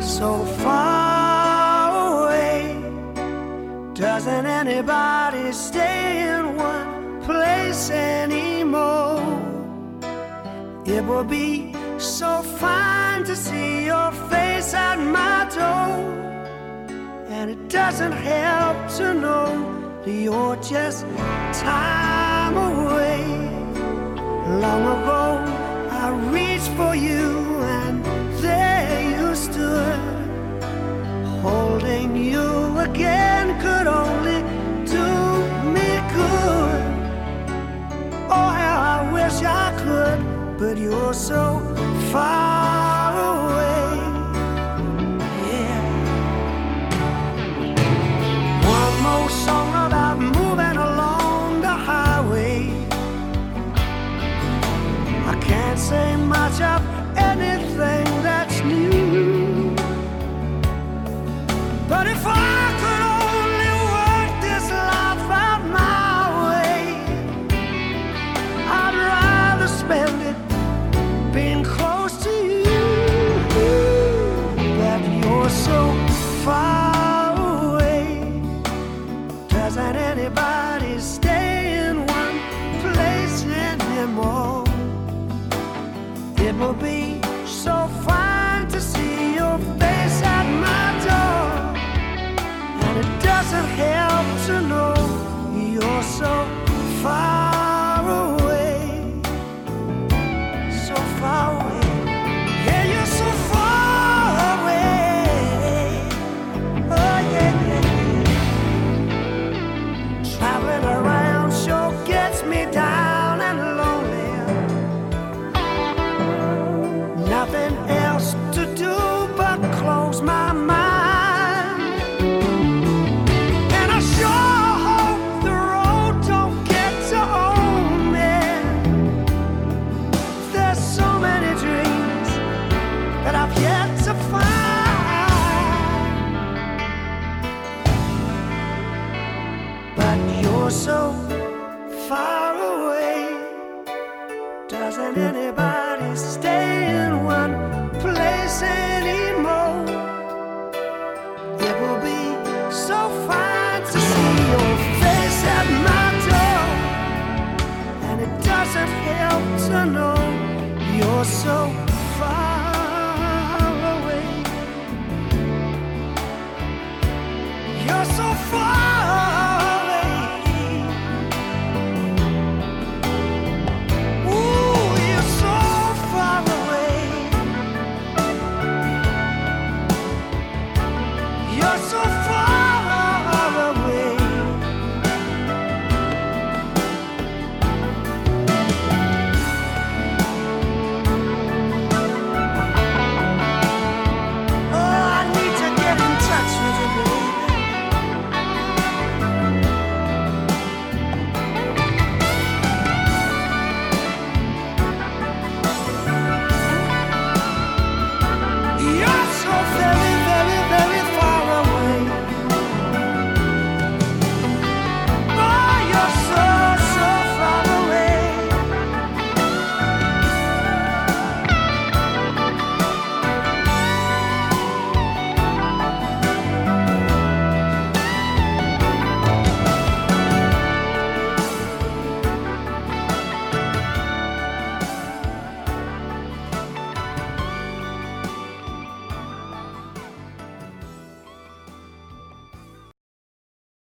so far away. Doesn't anybody stay in one place anymore? It will be so fine to see your face at my door, and it doesn't help to know you're just time away. Long ago, I reached for you, and there you stood, holding you again. were so far away. Doesn't anybody stay in one place anymore? It will be You're so far away. Doesn't anybody?